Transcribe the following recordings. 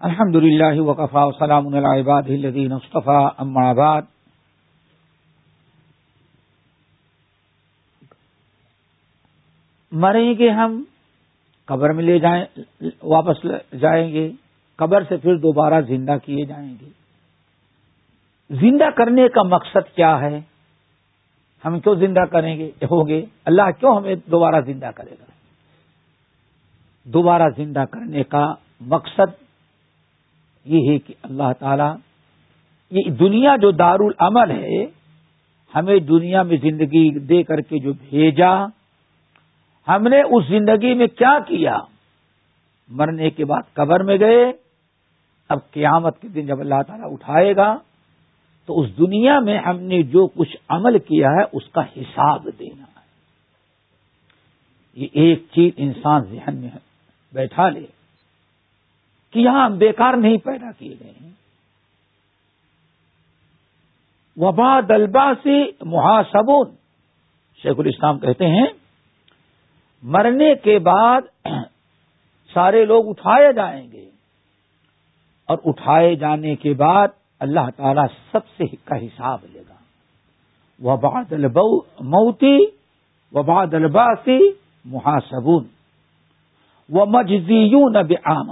الحمد للہ وقفا وسلام العباد الدین مصطفیٰ اما آباد مریں گے ہم، قبر میں لے جائیں، واپس جائیں گے، قبر سے پھر دوبارہ زندہ کیے جائیں گے۔ زندہ کرنے کا مقصد کیا ہے؟ ہم کیوں زندہ کریں گے؟ ہو گے، اللہ کیوں ہمیں دوبارہ زندہ کرے گا؟ دوبارہ زندہ کرنے کا مقصد یہ ہے کہ اللہ تعالی، یہ دنیا جو دار العمل ہے، ہمیں دنیا میں زندگی دے کر کے جو بھیجا، ہم نے اس زندگی میں کیا کیا؟ مرنے کے بعد قبر میں گئے، اب قیامت کے دن جب اللہ تعالیٰ اٹھائے گا، تو اس دنیا میں ہم نے جو کچھ عمل کیا ہے، اس کا حساب دینا ہے۔ یہ ایک چیز انسان ذہن میں بیٹھا لے۔ کہ یہاں ہم بیکار نہیں پیدا کیے گئے ہیں۔ وبا دلبا سے محاسبون۔ شیخ الاسلام کہتے ہیں، مرنے کے بعد سارے لوگ اٹھائے جائیں گے۔ اور اٹھائے جانے کے بعد اللہ تعالی سب سے کا حساب لے گا۔ وہ باد موتی و باد الباسی محاسبون۔ وہ مجزیون اب عام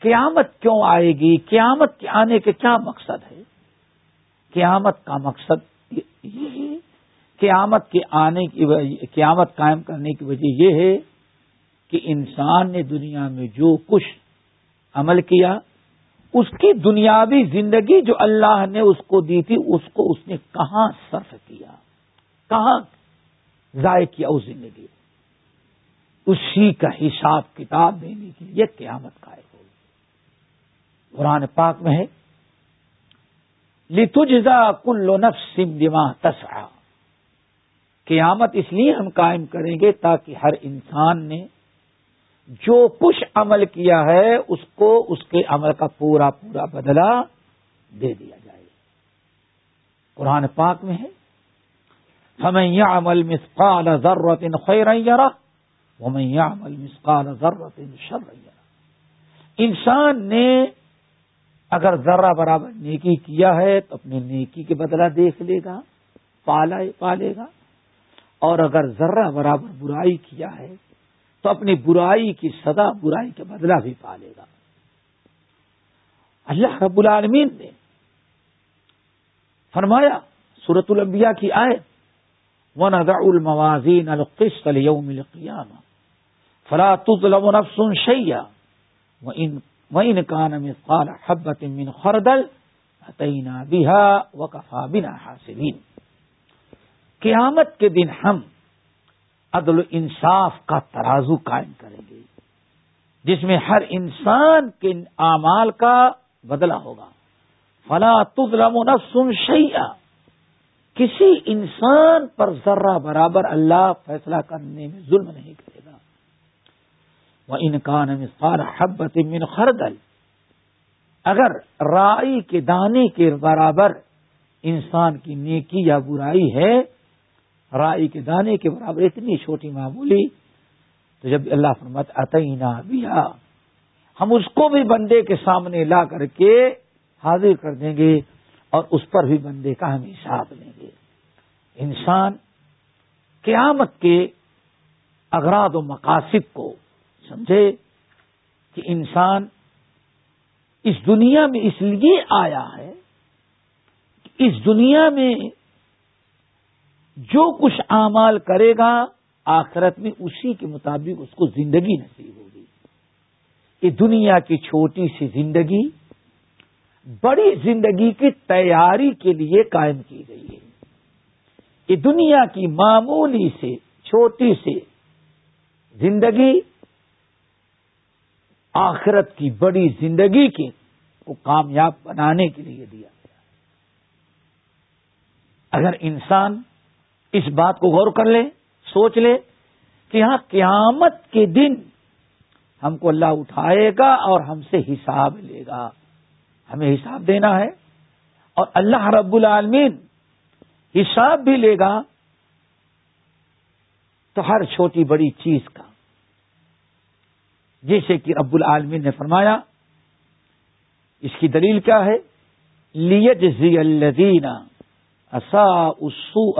قیامت کیوں آئے گی؟ قیامت کے آنے کے کیا مقصد ہے؟ قیامت کا مقصد یہ ہے۔ قیامت کے آنے کی قیامت قائم کرنے کی وجہ یہ ہے کہ انسان نے دنیا میں جو کچھ عمل کیا، اس کی دنیاوی زندگی جو اللہ نے اس کو دی تھی، اس کو اس نے کہاں صرف کیا؟ کہاں ضائع کیا اس زندگی اسی کا حساب کتاب دینے کے لیے قیامت قائم ہوگی قرآن پاک میں ہے۔ لتجزا کل نفس بما تسعى قیامت اس لیے ہم قائم کریں گے تاکہ ہر انسان نے جو کچھ عمل کیا ہے، اس کو اس کے عمل کا پورا پورا بدلہ دے دیا جائے۔ قرآن پاک میں ہے۔ ہمیں یہ عمل مسقال ضرورت خیر وہ میں یہ عمل مسقال ضرورت شر انسان نے اگر ذرہ برابر نیکی کیا ہے تو اپنے نیکی کے بدلہ دیکھ لے گا پالا پالے گا۔ اور اگر ذرہ برابر برائی کیا ہے تو اپنی برائی کی سدا برائی کا بدلہ بھی پالے گا۔ اللہ رب العالمین نے فرمایا سورت الانبیاء کی آئے ون ادا الموازین القسط اليوم القیامہ فلا تظلم نفس شيئا وان وان كان مثقال حبة من خردل اتينا بها وكفى بنا حاسبين۔ قیامت کے دن ہم عدل و انصاف کا ترازو قائم کریں گے، جس میں ہر انسان کے اعمال کا بدلہ ہوگا۔ فلا تظلم نفس شیئا کسی انسان پر ذرہ برابر اللہ فیصلہ کرنے میں ظلم نہیں کرے۔ وہ انکان مثال حبت من خردل۔ اگر رائی کے دانے کے برابر انسان کی نیکی یا برائی ہے، رائی کے دانے کے برابر اتنی چھوٹی معمولی، تو جب اللہ فرمت عطینہ بیا ہم اس کو بھی بندے کے سامنے لا کر کے حاضر کر دیں گے اور اس پر بھی بندے کا ہم حساب لیں گے۔ انسان قیامت کے اغراض و مقاصد کو سمجھے کہ انسان اس دنیا میں اس لیے آیا ہے کہ اس دنیا میں جو کچھ اعمال کرے گا، آخرت میں اسی کے مطابق اس کو زندگی نصیب ہوگی۔ یہ دنیا کی چھوٹی سی زندگی، بڑی زندگی کی تیاری کے لیے قائم کی گئی ہے۔ یہ دنیا کی معمولی سے چھوٹی سے زندگی آخرت کی بڑی زندگی کے کو کامیاب بنانے کے لیے دیا گیا۔ اگر انسان اس بات کو غور کر لے، سوچ لے کہ یہاں قیامت کے دن ہم کو اللہ اٹھائے گا اور ہم سے حساب لے گا۔ ہمیں حساب دینا ہے اور اللہ رب العالمین حساب بھی لے گا۔ تو ہر چھوٹی بڑی چیز کا جیسے کہ رب العالمین نے فرمایا، اس کی دلیل کیا ہے؟ لیت زی الدین اصا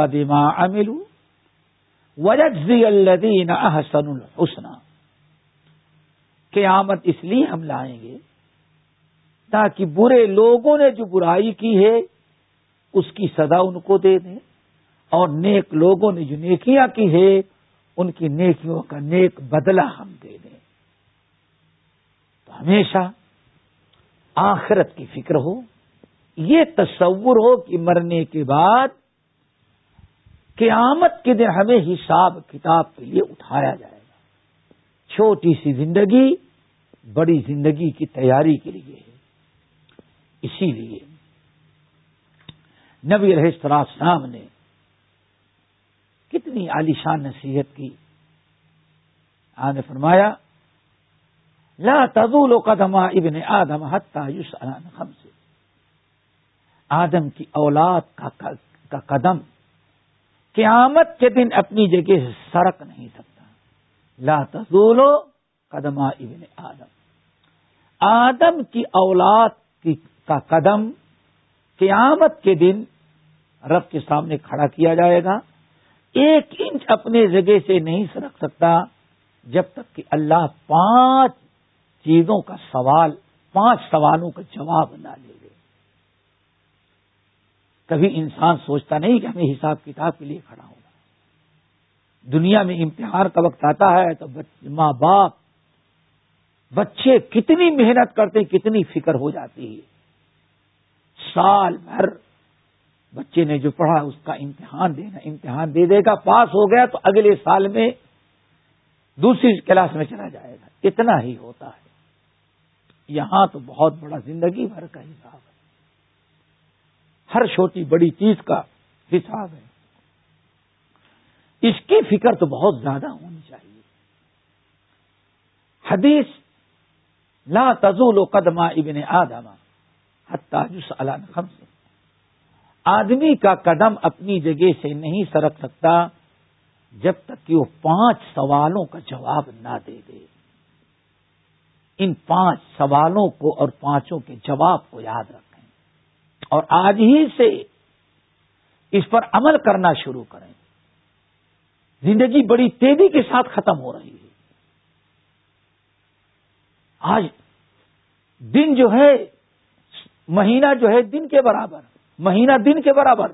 ادما املو وجد زی الدین احسن الحسن قیامت اس لیے ہم لائیں گے تاکہ برے لوگوں نے جو برائی کی ہے، اس کی سزا ان کو دے دیں۔ اور نیک لوگوں نے جو نیکیاں کی ہے ان کی نیکیوں کا نیک بدلہ ہم دے دیں۔ ہمیشہ آخرت کی فکر ہو، یہ تصور ہو کہ مرنے کے بعد قیامت کے دن ہمیں حساب کتاب کے لیے اٹھایا جائے گا۔ چھوٹی سی زندگی بڑی زندگی کی تیاری کے لیے ہے۔ اسی لیے نبی السلام نے کتنی عالیشان نصیحت کی۔ آپ نے فرمایا لا تزول قدم ابن آدم یوس خم سے آدم کی اولاد کا قدم قیامت کے دن اپنی جگہ سے سڑک نہیں سکتا. لا تزول قدم ابن آدم. آدم کی اولاد کی، کا قدم قیامت کے دن رب کے سامنے کھڑا کیا جائے گا. ایک انچ اپنے جگہ سے نہیں سرک سکتا جب تک کہ اللہ پانچ چیزوں کا سوال، پانچ سوالوں کا جواب نہ لے لے۔ کبھی انسان سوچتا نہیں کہ ہمیں حساب کتاب کے لیے کھڑا ہوگا دنیا میں امتحان کا وقت آتا ہے تو ماں باپ، بچے کتنی محنت کرتے کتنی فکر ہو جاتی ہے۔ سال بھر بچے نے جو پڑھا، اس کا امتحان دینا، امتحان دے دے گا، پاس ہو گیا تو اگلے سال میں دوسری کلاس میں چلا جائے گا۔ اتنا ہی ہوتا ہے۔ یہاں تو بہت بڑا زندگی بھر کا حساب ہے۔ ہر چھوٹی بڑی چیز کا حساب ہے۔ اس کی فکر تو بہت زیادہ ہونی چاہیے۔ حدیث، لا تزول و قدمہ ابن آدما حتاجس خم سے آدمی کا قدم اپنی جگہ سے نہیں سرک سکتا جب تک کہ وہ پانچ سوالوں کا جواب نہ دے دے۔ ان پانچ سوالوں کو اور پانچوں کے جواب کو یاد رکھیں۔ اور آج ہی سے اس پر عمل کرنا شروع کریں۔ زندگی بڑی تیزی کے ساتھ ختم ہو رہی ہے۔ آج دن جو ہے، مہینہ جو ہے دن کے برابر، مہینہ دن کے برابر،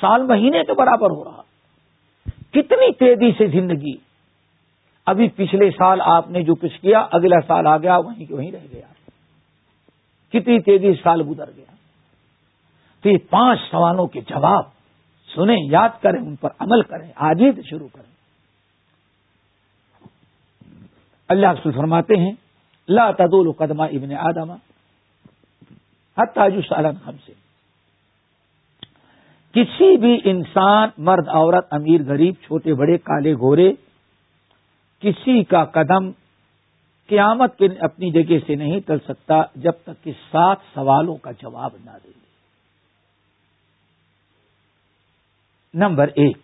سال مہینے کے برابر ہو رہا۔ کتنی تیزی سے زندگی ابھی پچھلے سال آپ نے جو کچھ کیا، اگلا سال آ گیا، وہیں کے وہیں رہ گیا۔ کتنی تیزی سال گزر گیا۔ تو یہ پانچ سوالوں کے جواب سنیں، یاد کریں، ان پر عمل کریں آج ہی شروع کریں۔ اللہ فرماتے ہیں، لا تدول قدمہ ابن آدما حتاج ہم سے کسی بھی انسان، مرد، عورت، امیر، غریب، چھوٹے، بڑے، کالے گھورے کسی کا قدم قیامت کے اپنی جگہ سے نہیں چل سکتا جب تک کہ سات سوالوں کا جواب نہ دے نمبر ایک،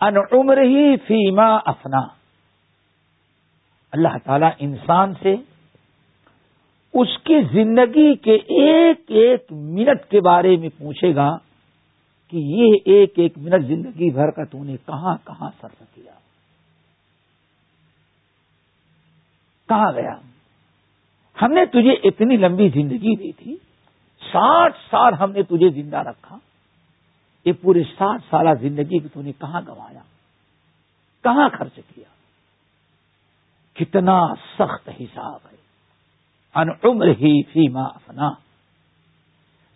ان عمر ہی فیما افنا۔ اللہ تعالی انسان سے اس کی زندگی کے ایک ایک منٹ کے بارے میں پوچھے گا کہ یہ ایک ایک منٹ زندگی بھر کا تو نے کہاں کہاں صرف کیا کہاں گیا؟ ہم نے تجھے اتنی لمبی زندگی دی تھی، ساٹھ سال ہم نے تجھے زندہ رکھا، یہ پورے ساٹھ سالہ زندگی کو تو نے کہاں گنوایا؟ کہاں خرچ کیا؟ کتنا سخت حساب ہے، ان عمر ہی فیما افنا۔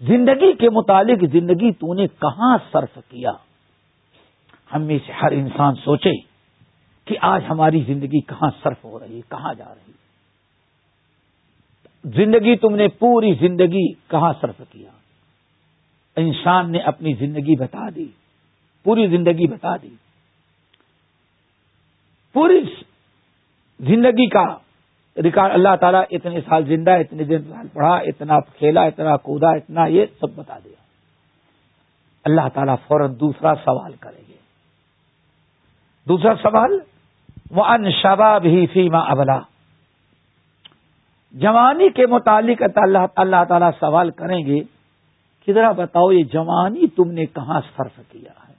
زندگی کے متعلق زندگی تو نے کہاں صرف کیا؟ ہم میں سے ہر انسان سوچے کہ آج ہماری زندگی کہاں صرف ہو رہی ہے، کہاں جا رہی زندگی تم نے پوری زندگی کہاں صرف کیا؟ انسان نے اپنی زندگی بتا دی، پوری زندگی بتا دی۔ پوری زندگی کا ریکارڈ اللہ تعالیٰ اتنے سال زندہ اتنے دن سال پڑھا، اتنا کھیلا، اتنا کودا اتنا یہ سب بتا دیا۔ اللہ تعالیٰ فوراً دوسرا سوال کریں گے۔ دوسرا سوال وہ ان شباب ہی فیما ابلا جوانی کے متعلق اللہ اللہ تعالیٰ سوال کریں گے کدھر بتاؤ، یہ جوانی تم نے کہاں صرف کیا ہے؟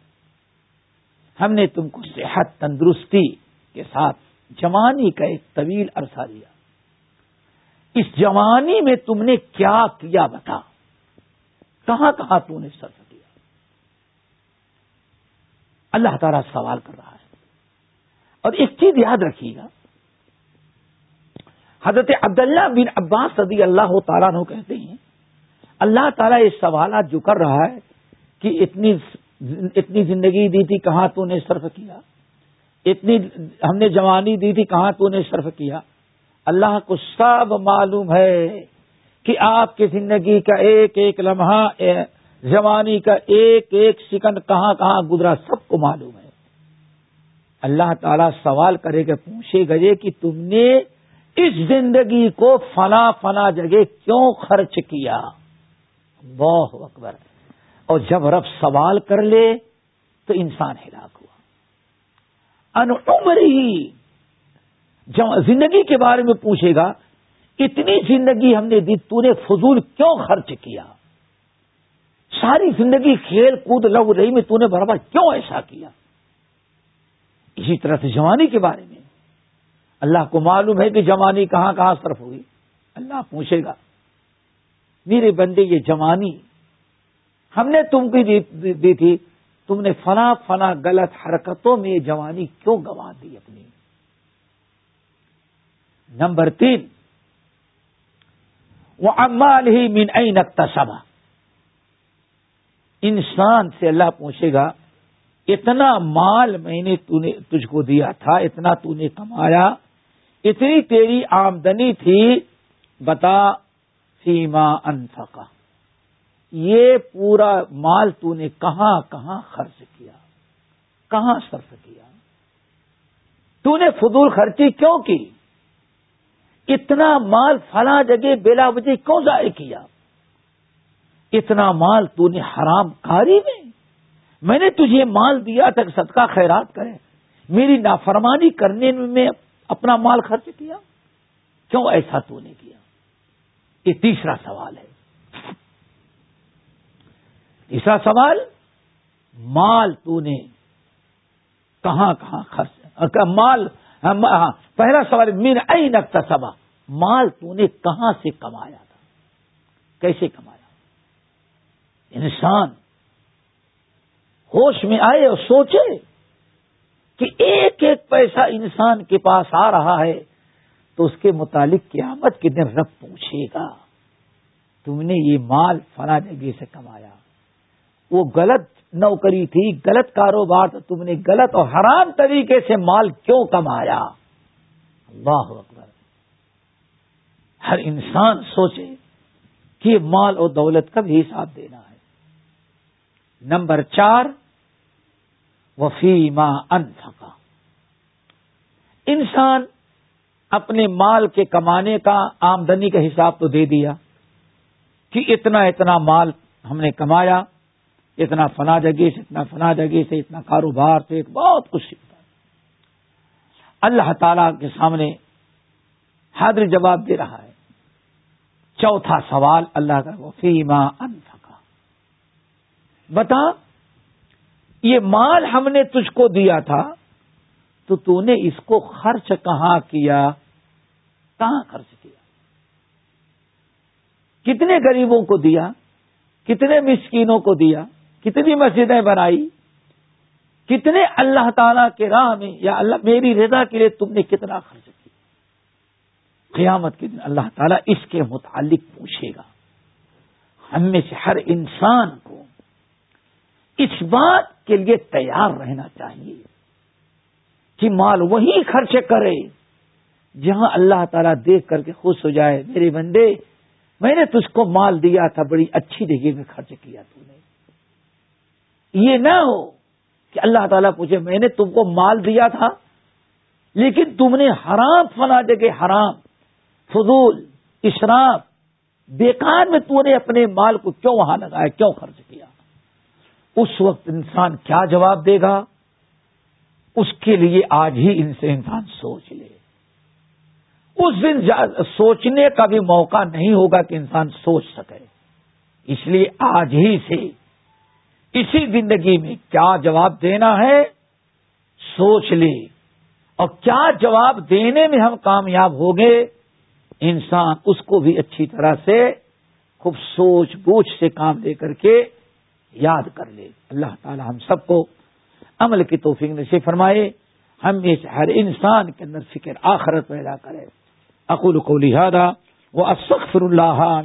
ہم نے تم کو صحت تندرستی کے ساتھ جوانی کا ایک طویل عرصہ دیا اس جوانی میں تم نے کیا کیا بتا؟ کہاں کہاں تم نے صرف کیا؟ اللہ تعالیٰ سوال کر رہا ہے۔ اور ایک چیز یاد رکھیے۔ گا حضرت عبداللہ بن عباس صدی اللہ تعالیٰ نے کہتے ہیں، اللہ تعالیٰ یہ سوالات جو کر رہا ہے کہ اتنی اتنی زندگی دی تھی، کہاں تو نے صرف کیا؟ اتنی ہم نے جوانی دی تھی، کہاں تو نے صرف کیا؟ اللہ کو سب معلوم ہے کہ آپ کی زندگی کا ایک ایک لمحہ جوانی کا ایک ایک سیکنڈ کہاں کہاں گزرا، سب کو معلوم ہے۔ اللہ تعالیٰ سوال کرے گا، پوچھے گئے کہ تم نے اس زندگی کو فنا فنا جگہ کیوں خرچ کیا؟ بہت اکبر۔ اور جب رب سوال کر لے تو انسان ہلاک ہوا ان عمر ہی زندگی کے بارے میں پوچھے گا، اتنی زندگی ہم نے دی، تو نے فضول کیوں خرچ کیا؟ ساری زندگی کھیل کود لو رہی میں تو نے برابر کیوں ایسا کیا؟ اسی طرح سے جوانی کے بارے میں۔ اللہ کو معلوم ہے کہ جوانی کہاں کہاں صرف ہوئی۔ اللہ پوچھے گا، میرے بندے یہ جوانی ہم نے تم کی دی تھی تم نے فنا فنا غلط حرکتوں میں جوانی کیوں گوا دی اپنی؟ نمبر تین وہ امال ہی مین نقطہ سبا انسان سے اللہ پوچھے گا، اتنا مال میں نے تجھ کو دیا تھا، اتنا تو نے کمایا، اتنی تیری آمدنی تھی، بتا سیما انفقا یہ پورا مال تو نے کہاں کہاں خرچ کیا؟ کہاں صرف کیا؟ تو نے فضول خرچی کیوں کی؟ اتنا مال فلاں جگہ بلا وجہ کیوں ضائع کیا؟ اتنا مال تو نے حرام کاری میں؟ میں نے تجھے مال دیا تک صدقہ خیرات کرے۔ میری نافرمانی کرنے میں اپنا مال خرچ کیا؟ کیوں ایسا تو نے کیا؟ یہ تیسرا سوال ہے۔ تیسرا سوال؟ مال تو نے کہاں کہاں خرچ مال ہاں، پہلا سوال مین ای نقطہ سبا مال تو نے کہاں سے کمایا تھا؟ کیسے کمایا؟ انسان ہوش میں آئے اور سوچے کہ ایک ایک پیسہ انسان کے پاس آ رہا ہے تو اس کے متعلق قیامت کے دن رب پوچھے گا، تم نے یہ مال فلاں جگہ سے کمایا؟ وہ غلط نوکری تھی، غلط کاروبار تو تم نے غلط اور حرام طریقے سے مال کیوں کمایا؟ اللہ اکبر۔ ہر انسان سوچے کہ مال اور دولت کا بھی حساب دینا ہے۔ نمبر چار، وفیما انفقا انسان اپنے مال کے کمانے کا آمدنی کا حساب تو دے دیا کہ اتنا اتنا مال ہم نے کمایا اتنا فنا جگہ سے، اتنا فنا جگہ سے، اتنا کاروبار سے، بہت کچھ سیکھتا ہے۔ اللہ تعالی کے سامنے حاضر جواب دے رہا ہے۔ چوتھا سوال اللہ کا وفیما انفقا۔ بتا، یہ مال ہم نے تجھ کو دیا تھا، تو تو نے اس کو خرچ کہاں کیا؟ کہاں خرچ کیا؟ کتنے غریبوں کو دیا؟ کتنے مسکینوں کو دیا؟ کتنی مسجدیں بنائی، کتنے اللہ تعالی کے راہ میں، یا اللہ، میری رضا کے لیے تم نے کتنا خرچ کیا۔ قیامت کے دن اللہ تعالیٰ اس کے متعلق پوچھے گا۔ ہم میں سے ہر انسان کو اس بات کے لیے تیار رہنا چاہیے کہ مال وہی خرچ کرے جہاں اللہ تعالیٰ دیکھ کر کے خوش ہو جائے۔ میرے بندے، میں نے تجھ کو مال دیا تھا، بڑی اچھی جگہ میں خرچ کیا تو نے۔ یہ نہ ہو کہ اللہ تعالیٰ پوچھے، میں نے تم کو مال دیا تھا، لیکن تم نے حرام فنا جگہ حرام، فضول، اشراف، بیکار میں تو نے اپنے مال کو کیوں وہاں لگایا، کیوں خرچ کیا؟ اس وقت انسان کیا جواب دے گا؟ اس کے لیے آج ہی ان سے انسان سوچ لے۔ اس دن سوچنے کا بھی موقع نہیں ہوگا کہ انسان سوچ سکے۔ اس لیے آج ہی سے اسی زندگی میں کیا جواب دینا ہے؟ سوچ لے۔ اور کیا جواب دینے میں ہم کامیاب ہو گئے انسان اس کو بھی اچھی طرح سے خوب سوچ بوجھ سے کام لے کر کے یاد کر لے۔ اللہ تعالی ہم سب کو عمل کی توفیق نشے فرمائے۔ ہم ہر انسان کے اندر فکر آخرت پیدا کرے۔ اقول کو لہٰذا وہ اصخر اللہ